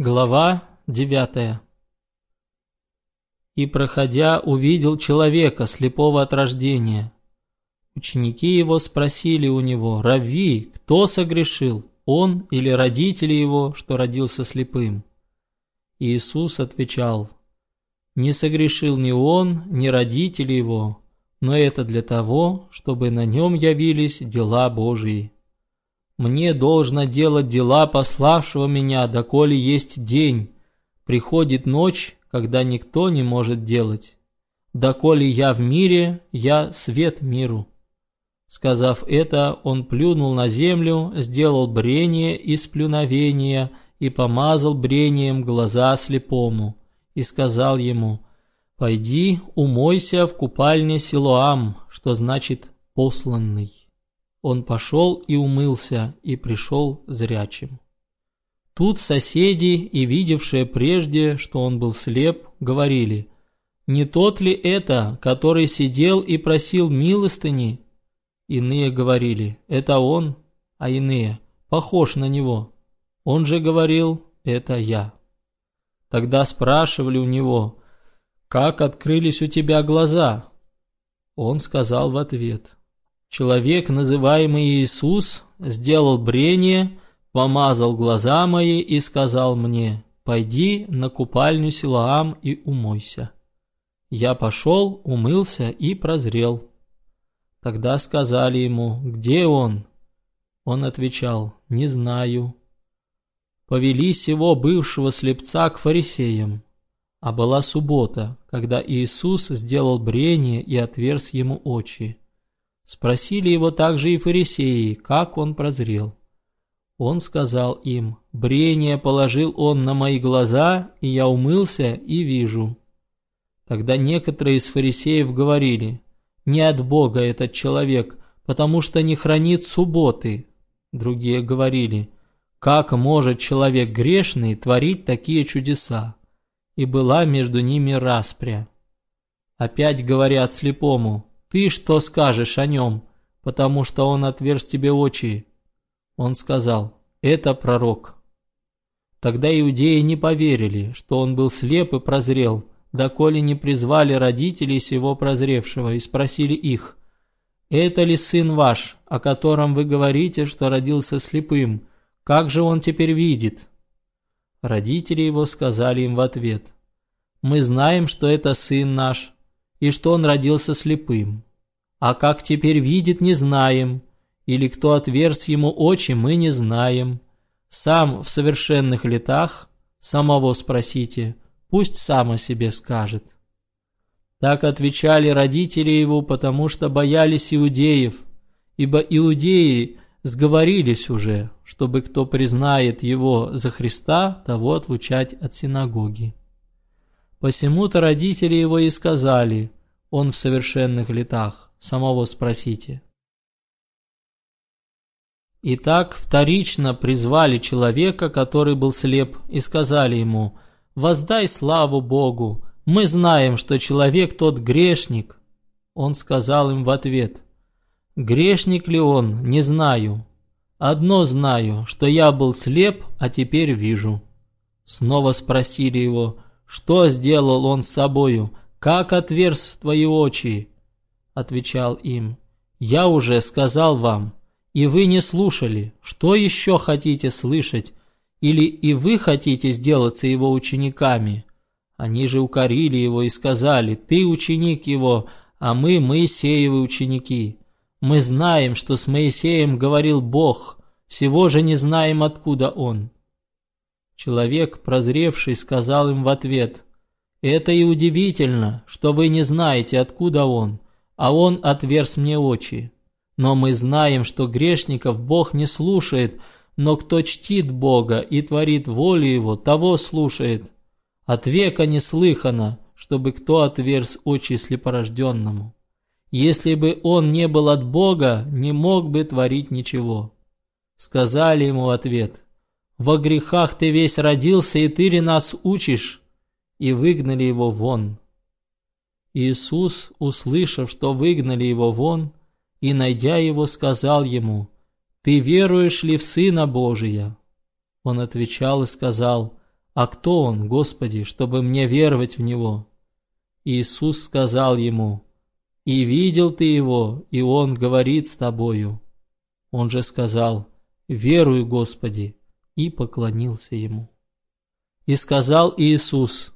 Глава 9 И, проходя, увидел человека, слепого от рождения. Ученики его спросили у него, «Рави, кто согрешил, он или родители его, что родился слепым?» Иисус отвечал, «Не согрешил ни он, ни родители его, но это для того, чтобы на нем явились дела Божии». Мне должно делать дела пославшего меня, доколе есть день. Приходит ночь, когда никто не может делать. Доколе я в мире, я свет миру». Сказав это, он плюнул на землю, сделал брение из плюновения и помазал брением глаза слепому, и сказал ему, «Пойди, умойся в купальне Силуам, что значит «посланный». Он пошел и умылся, и пришел зрячим. Тут соседи и видевшие прежде, что он был слеп, говорили, «Не тот ли это, который сидел и просил милостыни?» Иные говорили, «Это он», а иные, «Похож на него». Он же говорил, «Это я». Тогда спрашивали у него, «Как открылись у тебя глаза?» Он сказал в ответ, Человек, называемый Иисус, сделал брение, помазал глаза мои и сказал мне, «Пойди на купальню Силаам и умойся». Я пошел, умылся и прозрел. Тогда сказали ему, «Где он?» Он отвечал, «Не знаю». Повели сего бывшего слепца к фарисеям. А была суббота, когда Иисус сделал брение и отверз ему очи. Спросили его также и фарисеи, как он прозрел. Он сказал им, «Брение положил он на мои глаза, и я умылся и вижу». Тогда некоторые из фарисеев говорили, «Не от Бога этот человек, потому что не хранит субботы». Другие говорили, «Как может человек грешный творить такие чудеса?» И была между ними распря. Опять говорят слепому, ты что скажешь о нем, потому что он отверз тебе очи?» Он сказал, «Это пророк». Тогда иудеи не поверили, что он был слеп и прозрел, доколе не призвали родителей сего прозревшего и спросили их, «Это ли сын ваш, о котором вы говорите, что родился слепым? Как же он теперь видит?» Родители его сказали им в ответ, «Мы знаем, что это сын наш, и что он родился слепым. А как теперь видит, не знаем, или кто отверз ему очи, мы не знаем. Сам в совершенных летах, самого спросите, пусть сам о себе скажет». Так отвечали родители его, потому что боялись иудеев, ибо иудеи сговорились уже, чтобы кто признает его за Христа, того отлучать от синагоги. Посему-то родители его и сказали, он в совершенных летах, самого спросите. Итак, вторично призвали человека, который был слеп, и сказали ему, «Воздай славу Богу, мы знаем, что человек тот грешник». Он сказал им в ответ, «Грешник ли он, не знаю. Одно знаю, что я был слеп, а теперь вижу». Снова спросили его, что сделал он с тобою? Как отверз твои очи?» Отвечал им, «Я уже сказал вам, и вы не слушали. Что еще хотите слышать? Или и вы хотите сделаться его учениками?» Они же укорили его и сказали, «Ты ученик его, а мы Моисеевы ученики. Мы знаем, что с Моисеем говорил Бог, всего же не знаем, откуда он». Человек, прозревший, сказал им в ответ, «Это и удивительно, что вы не знаете, откуда он, а он отверз мне очи. Но мы знаем, что грешников Бог не слушает, но кто чтит Бога и творит волю Его, того слушает. От века не слыхано, чтобы кто отверз очи слепорожденному. Если бы он не был от Бога, не мог бы творить ничего». Сказали ему в ответ – во грехах ты весь родился, и ты ли нас учишь?» И выгнали его вон. Иисус, услышав, что выгнали его вон, и, найдя его, сказал ему, «Ты веруешь ли в Сына Божия?» Он отвечал и сказал, «А кто он, Господи, чтобы мне веровать в него?» Иисус сказал ему, «И видел ты его, и он говорит с тобою». Он же сказал, «Верую, Господи», и поклонился ему. И сказал Иисус,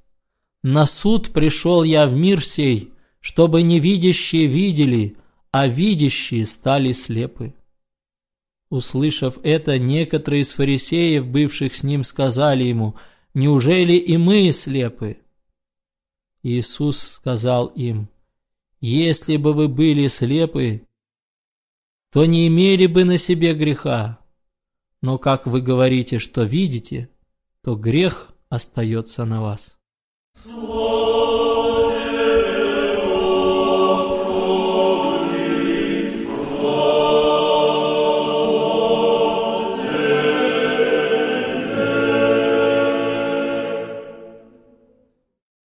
«На суд пришел я в мир сей, чтобы невидящие видели, а видящие стали слепы». Услышав это, некоторые из фарисеев, бывших с ним, сказали ему, «Неужели и мы слепы?» Иисус сказал им, «Если бы вы были слепы, то не имели бы на себе греха. Но как вы говорите, что видите, то грех остается на вас.